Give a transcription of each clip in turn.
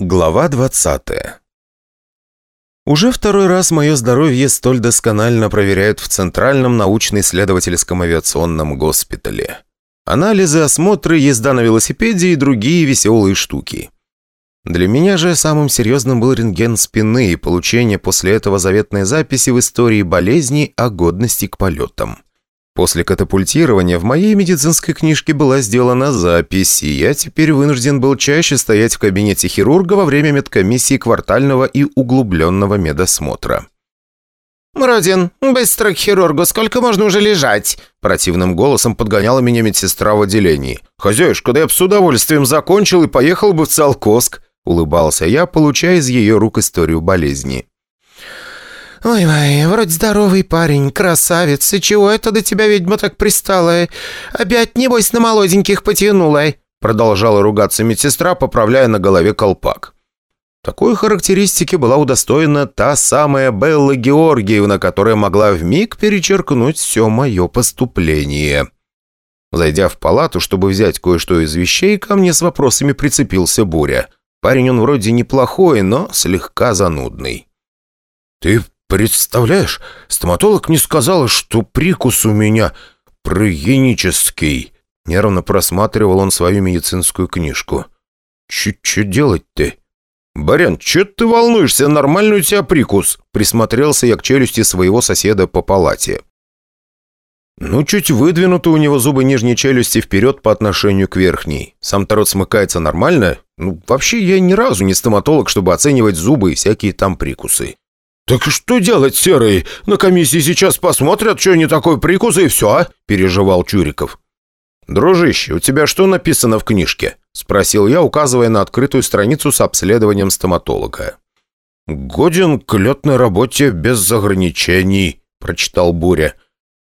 Глава 20 Уже второй раз мое здоровье столь досконально проверяют в Центральном научно-исследовательском авиационном госпитале. Анализы, осмотры, езда на велосипеде и другие веселые штуки. Для меня же самым серьезным был рентген спины и получение после этого заветной записи в истории болезни о годности к полетам. После катапультирования в моей медицинской книжке была сделана запись, и я теперь вынужден был чаще стоять в кабинете хирурга во время медкомиссии квартального и углубленного медосмотра. «Мродин, быстро к хирургу, сколько можно уже лежать?» Противным голосом подгоняла меня медсестра в отделении. «Хозяюшка, да я бы с удовольствием закончил и поехал бы в Циолкоск», улыбался я, получая из ее рук историю болезни. «Ой-ой, вроде здоровый парень, красавец, и чего это до тебя ведьма так пристала? Опять, небось, на молоденьких потянула?» Продолжала ругаться медсестра, поправляя на голове колпак. Такой характеристики была удостоена та самая Белла Георгиевна, которая могла вмиг перечеркнуть все мое поступление. Зайдя в палату, чтобы взять кое-что из вещей, ко мне с вопросами прицепился Буря. Парень он вроде неплохой, но слегка занудный. «Ты «Представляешь, стоматолог не сказала, что прикус у меня прогенический». Нервно просматривал он свою медицинскую книжку. «Че делать-то?» «Барян, че ты волнуешься? Нормальный у тебя прикус!» Присмотрелся я к челюсти своего соседа по палате. Ну, чуть выдвинуты у него зубы нижней челюсти вперед по отношению к верхней. Сам-то смыкается нормально. Ну, вообще, я ни разу не стоматолог, чтобы оценивать зубы и всякие там прикусы. «Так что делать, Серый? На комиссии сейчас посмотрят, что не такой прикус, и все», а?» – переживал Чуриков. «Дружище, у тебя что написано в книжке?» – спросил я, указывая на открытую страницу с обследованием стоматолога. «Годен к летной работе без ограничений», – прочитал Буря.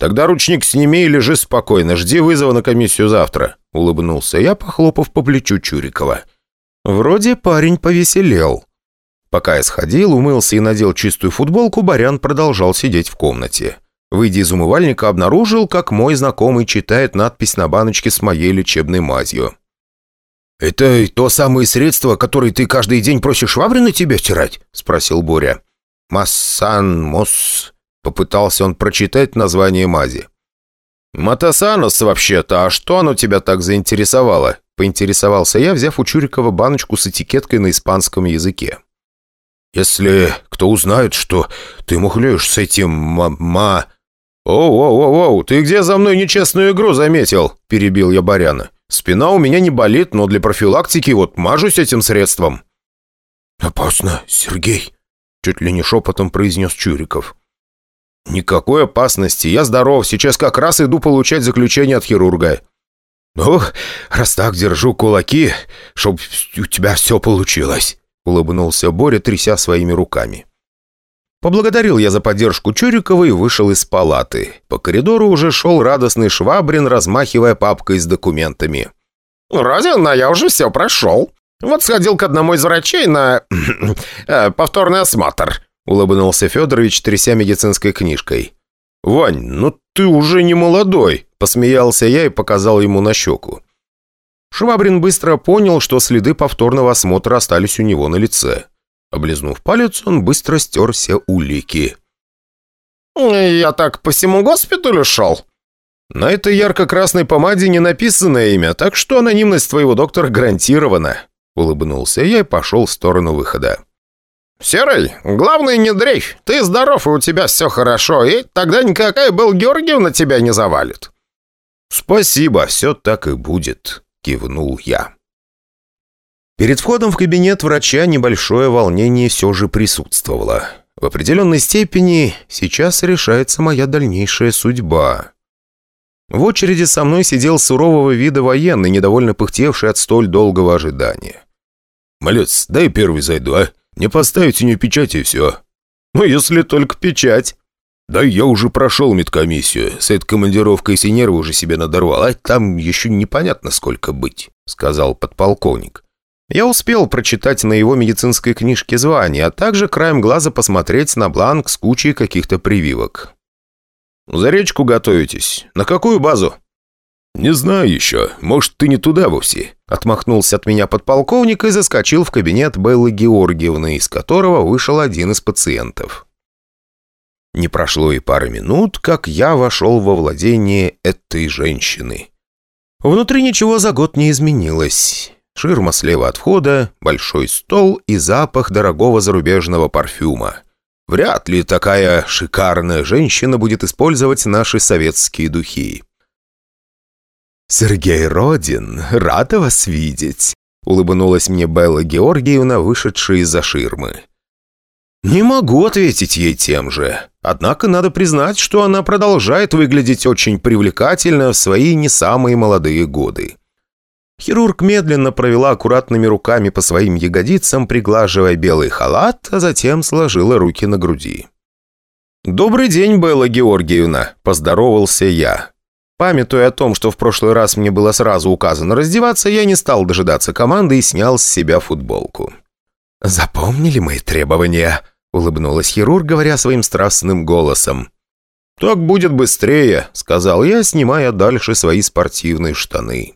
«Тогда ручник сними и лежи спокойно, жди вызова на комиссию завтра», – улыбнулся я, похлопав по плечу Чурикова. Вроде парень повеселел. Пока я сходил, умылся и надел чистую футболку, Барян продолжал сидеть в комнате. Выйдя из умывальника, обнаружил, как мой знакомый читает надпись на баночке с моей лечебной мазью. «Это то самое средство, которое ты каждый день просишь швабры на тебя стирать?» – спросил Боря. «Массан Мос», – попытался он прочитать название мази. «Матасанос вообще-то, а что оно тебя так заинтересовало?» – поинтересовался я, взяв у Чурикова баночку с этикеткой на испанском языке. Если кто узнает, что ты мухлюешь с этим ма...» «Оу-оу-оу, ты где за мной нечестную игру заметил?» – перебил я Баряна. «Спина у меня не болит, но для профилактики вот мажусь этим средством». «Опасно, Сергей», – чуть ли не шепотом произнес Чуриков. «Никакой опасности, я здоров, сейчас как раз иду получать заключение от хирурга». «Ну, раз так держу кулаки, чтоб у тебя все получилось» улыбнулся Боря, тряся своими руками. Поблагодарил я за поддержку Чурикова и вышел из палаты. По коридору уже шел радостный Швабрин, размахивая папкой с документами. «Родина, я уже все прошел. Вот сходил к одному из врачей на... Э, повторный осмотр», улыбнулся Федорович, тряся медицинской книжкой. «Вань, ну ты уже не молодой», посмеялся я и показал ему на щеку. Швабрин быстро понял, что следы повторного осмотра остались у него на лице. Облизнув палец, он быстро стер все улики. «Я так по всему госпиталю шел?» «На этой ярко-красной помаде не написано имя, так что анонимность твоего доктора гарантирована», улыбнулся я и пошел в сторону выхода. «Серый, главное не дрейфь. Ты здоров, и у тебя все хорошо, и тогда никакая был Георгиевна тебя не завалит». «Спасибо, все так и будет». – кивнул я. Перед входом в кабинет врача небольшое волнение все же присутствовало. В определенной степени сейчас решается моя дальнейшая судьба. В очереди со мной сидел сурового вида военный, недовольно пыхтевший от столь долгого ожидания. «Малец, дай первый зайду, а? Не поставить у печать и все». «Ну, если только печать». «Да я уже прошел медкомиссию. С этой командировкой и нервы уже себе надорвал, а там еще непонятно сколько быть», — сказал подполковник. Я успел прочитать на его медицинской книжке звание, а также краем глаза посмотреть на бланк с кучей каких-то прививок. «За речку готовитесь. На какую базу?» «Не знаю еще. Может, ты не туда вовсе?» Отмахнулся от меня подполковник и заскочил в кабинет Беллы Георгиевны, из которого вышел один из пациентов. Не прошло и пары минут, как я вошел во владение этой женщины. Внутри ничего за год не изменилось. Ширма слева от входа, большой стол и запах дорогого зарубежного парфюма. Вряд ли такая шикарная женщина будет использовать наши советские духи. «Сергей Родин, рада вас видеть», — улыбнулась мне Белла Георгиевна, вышедшая из-за ширмы. «Не могу ответить ей тем же. Однако надо признать, что она продолжает выглядеть очень привлекательно в свои не самые молодые годы». Хирург медленно провела аккуратными руками по своим ягодицам, приглаживая белый халат, а затем сложила руки на груди. «Добрый день, Белла Георгиевна», – поздоровался я. Памятуя о том, что в прошлый раз мне было сразу указано раздеваться, я не стал дожидаться команды и снял с себя футболку. «Запомнили мои требования?» — улыбнулась хирург, говоря своим страстным голосом. «Так будет быстрее», — сказал я, снимая дальше свои спортивные штаны.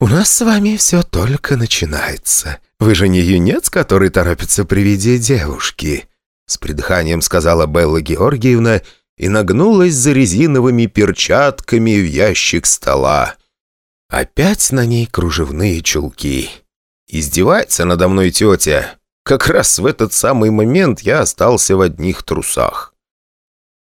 «У нас с вами все только начинается. Вы же не юнец, который торопится при виде девушки», — с придыханием сказала Белла Георгиевна и нагнулась за резиновыми перчатками в ящик стола. Опять на ней кружевные чулки. Издевается надо мной тетя. Как раз в этот самый момент я остался в одних трусах.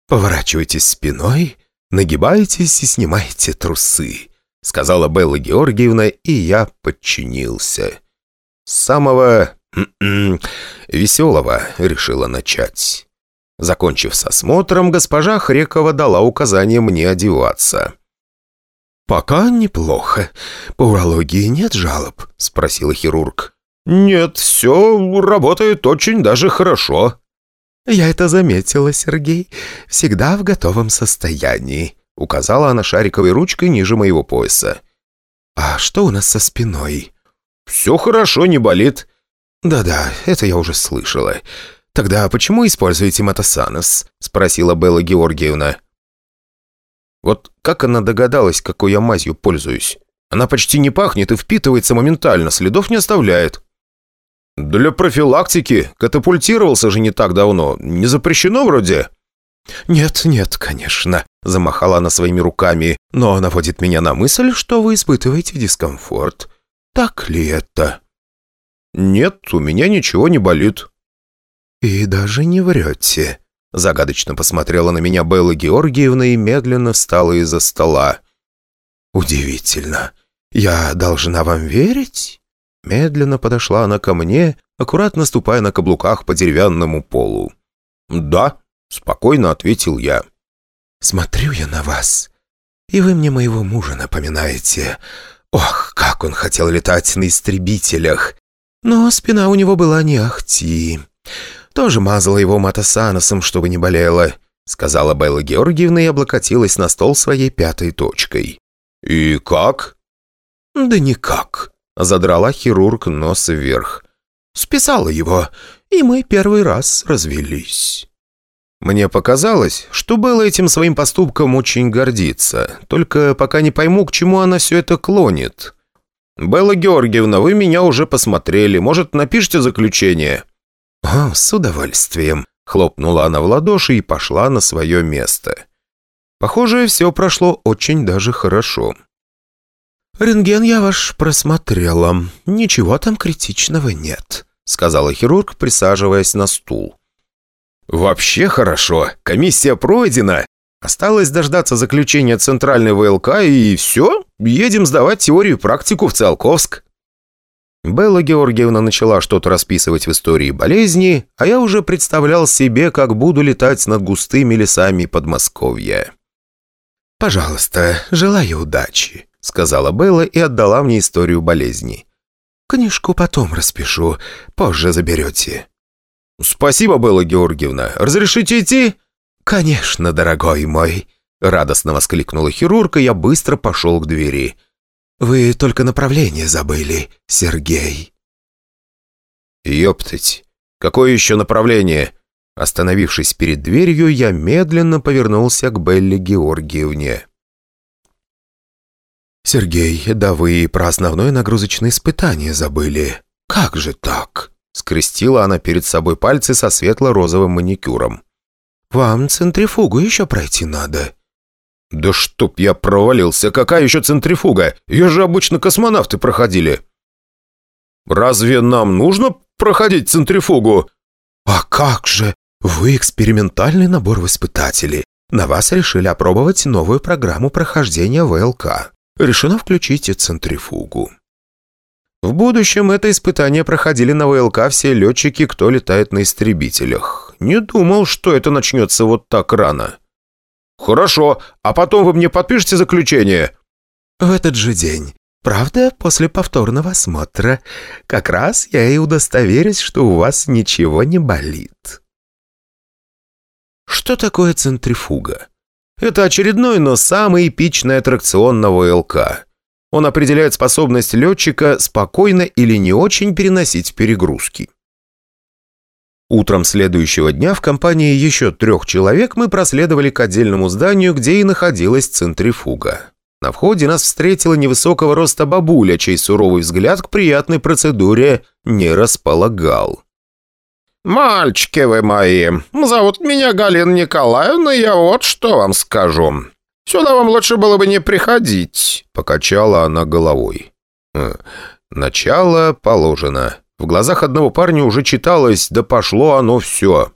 «Поворачивайтесь спиной, нагибайтесь и снимайте трусы», сказала Белла Георгиевна, и я подчинился. С самого м-м, веселого решила начать. Закончив с осмотром, госпожа Хрекова дала указание мне одеваться. «Пока неплохо. По урологии нет жалоб?» – спросила хирург. «Нет, все работает очень даже хорошо». «Я это заметила, Сергей. Всегда в готовом состоянии», – указала она шариковой ручкой ниже моего пояса. «А что у нас со спиной?» «Все хорошо, не болит». «Да-да, это я уже слышала. «Тогда почему используете Матасанос?» – спросила Белла Георгиевна. Вот как она догадалась, какой я мазью пользуюсь? Она почти не пахнет и впитывается моментально, следов не оставляет. «Для профилактики. Катапультировался же не так давно. Не запрещено вроде?» «Нет, нет, конечно», – замахала она своими руками, «но наводит меня на мысль, что вы испытываете дискомфорт. Так ли это?» «Нет, у меня ничего не болит». «И даже не врете», — загадочно посмотрела на меня Белла Георгиевна и медленно встала из-за стола. «Удивительно. Я должна вам верить?» Медленно подошла она ко мне, аккуратно ступая на каблуках по деревянному полу. «Да», — спокойно ответил я. «Смотрю я на вас, и вы мне моего мужа напоминаете. Ох, как он хотел летать на истребителях! Но спина у него была не ахти. Тоже мазала его матосаносом, чтобы не болело», сказала Белла Георгиевна и облокотилась на стол своей пятой точкой. «И как?» «Да никак», — задрала хирург нос вверх. «Списала его, и мы первый раз развелись». Мне показалось, что Белла этим своим поступком очень гордится, только пока не пойму, к чему она все это клонит. «Белла Георгиевна, вы меня уже посмотрели, может, напишите заключение?» «О, с удовольствием!» — хлопнула она в ладоши и пошла на свое место. Похоже, все прошло очень даже хорошо. «Рентген я ваш просмотрела. Ничего там критичного нет», — сказала хирург, присаживаясь на стул. «Вообще хорошо. Комиссия пройдена. Осталось дождаться заключения центральной ВЛК, и все. Едем сдавать теорию и практику в Циолковск». Белла Георгиевна начала что-то расписывать в истории болезни, а я уже представлял себе, как буду летать над густыми лесами Подмосковья. «Пожалуйста, желаю удачи», — сказала Белла и отдала мне историю болезни. «Книжку потом распишу, позже заберете». «Спасибо, Белла Георгиевна. Разрешите идти?» «Конечно, дорогой мой», — радостно воскликнула хирург, я быстро пошел к двери. Вы только направление забыли, Сергей». «Ёптать! Какое еще направление?» Остановившись перед дверью, я медленно повернулся к Белле Георгиевне. «Сергей, да вы про основное нагрузочное испытание забыли. Как же так?» Скрестила она перед собой пальцы со светло-розовым маникюром. «Вам центрифугу еще пройти надо». «Да чтоб я провалился! Какая еще центрифуга? Ее же обычно космонавты проходили!» «Разве нам нужно проходить центрифугу?» «А как же! Вы экспериментальный набор в испытатели. На вас решили опробовать новую программу прохождения ВЛК. Решено включить и центрифугу». В будущем это испытание проходили на ВЛК все летчики, кто летает на истребителях. Не думал, что это начнется вот так рано. «Хорошо, а потом вы мне подпишете заключение?» «В этот же день. Правда, после повторного осмотра. Как раз я и удостоверюсь, что у вас ничего не болит». Что такое центрифуга? Это очередной, но самый эпичный аттракцион на ВЛК. Он определяет способность летчика спокойно или не очень переносить перегрузки. Утром следующего дня в компании еще трех человек мы проследовали к отдельному зданию, где и находилась центрифуга. На входе нас встретила невысокого роста бабуля, чей суровый взгляд к приятной процедуре не располагал. «Мальчики вы мои, зовут меня Галина Николаевна, я вот что вам скажу. Сюда вам лучше было бы не приходить», — покачала она головой. «Э, «Начало положено». В глазах одного парня уже читалось «Да пошло оно все».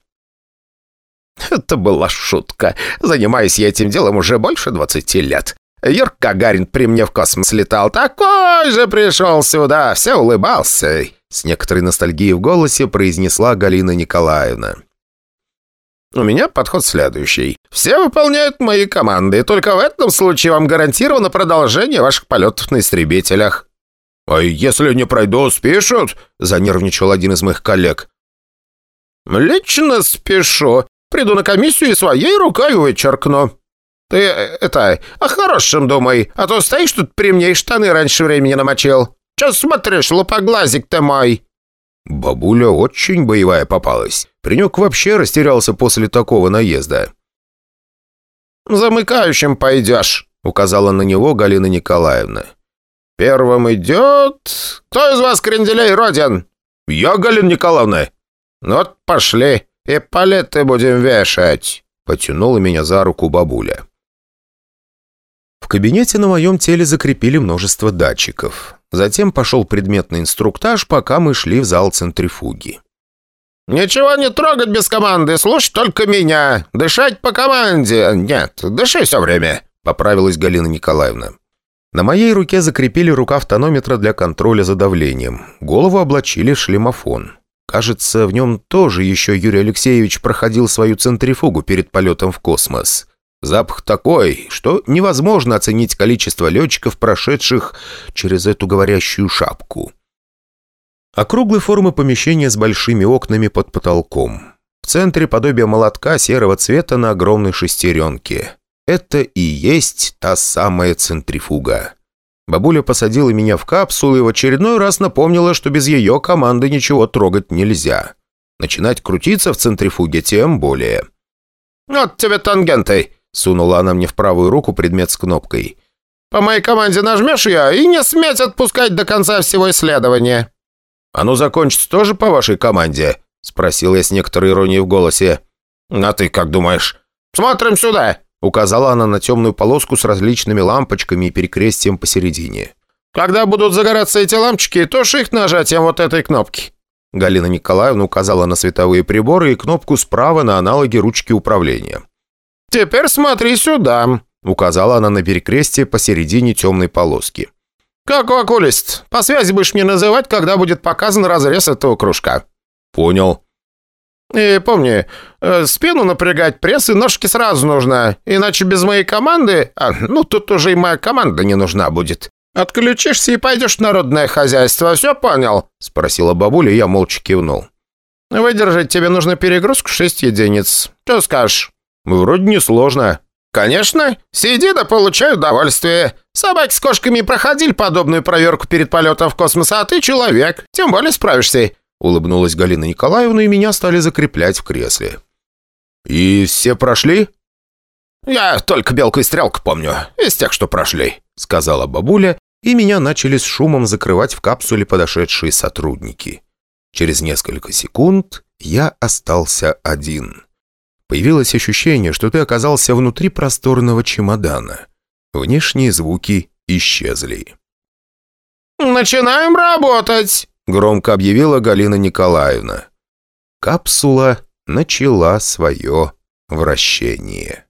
Это была шутка. Занимаюсь я этим делом уже больше двадцати лет. Юрк Гагарин при мне в космос летал. Такой же пришел сюда, все улыбался. С некоторой ностальгией в голосе произнесла Галина Николаевна. У меня подход следующий. Все выполняют мои команды, только в этом случае вам гарантировано продолжение ваших полетов на истребителях. «А если не пройду, спишут?» – занервничал один из моих коллег. «Лично спешу. Приду на комиссию и своей рукой вычеркну. Ты, э, это, о хорошем думай, а то стоишь тут при мне и штаны раньше времени намочил. Че смотришь, лупоглазик ты мой?» Бабуля очень боевая попалась. Принек вообще растерялся после такого наезда. «Замыкающим пойдешь», — указала на него Галина Николаевна. Первым идет... Кто из вас кренделей родин?» «Я, Галина Николаевна». «Ну вот пошли, и палеты будем вешать», — потянула меня за руку бабуля. В кабинете на моем теле закрепили множество датчиков. Затем пошел предметный инструктаж, пока мы шли в зал центрифуги. «Ничего не трогать без команды, слушай только меня. Дышать по команде. Нет, дыши все время», — поправилась Галина Николаевна. На моей руке закрепили рукав тонометра для контроля за давлением. Голову облачили шлемофон. Кажется, в нем тоже еще Юрий Алексеевич проходил свою центрифугу перед полетом в космос. Запах такой, что невозможно оценить количество летчиков, прошедших через эту говорящую шапку. Округлой формы помещение с большими окнами под потолком. В центре подобие молотка серого цвета на огромной шестеренке. Это и есть та самая центрифуга. Бабуля посадила меня в капсулу и в очередной раз напомнила, что без ее команды ничего трогать нельзя. Начинать крутиться в центрифуге тем более. «Вот тебе тангенты!» — сунула она мне в правую руку предмет с кнопкой. «По моей команде нажмешь ее и не сметь отпускать до конца всего исследования». «Оно закончится тоже по вашей команде?» — спросил я с некоторой иронией в голосе. «А ты как думаешь?» «Смотрим сюда!» Указала она на темную полоску с различными лампочками и перекрестием посередине. «Когда будут загораться эти лампочки, то их нажатием вот этой кнопки». Галина Николаевна указала на световые приборы и кнопку справа на аналоги ручки управления. «Теперь смотри сюда», — указала она на перекрестие посередине темной полоски. «Как окулист. По связи будешь мне называть, когда будет показан разрез этого кружка». «Понял». И помни, э, спину напрягать, пресс и ножки сразу нужно, иначе без моей команды... А, ну, тут уже и моя команда не нужна будет. Отключишься и пойдешь в народное хозяйство, все понял?» — спросила бабуля, я молча кивнул. «Выдержать тебе нужно перегрузку 6 единиц. Что скажешь?» «Вроде не сложно». «Конечно. Сиди да получай удовольствие. Собаки с кошками проходили подобную проверку перед полетом в космос, а ты человек. Тем более справишься. Улыбнулась Галина Николаевна, и меня стали закреплять в кресле. «И все прошли?» «Я только белку и стрелку помню, из тех, что прошли». — сказала бабуля, и меня начали с шумом закрывать в капсуле подошедшие сотрудники. Через несколько секунд я остался один. Появилось ощущение, что ты оказался внутри просторного чемодана. Внешние звуки исчезли. «Начинаем работать!» — громко объявила Галина Николаевна. Капсула начала свое вращение.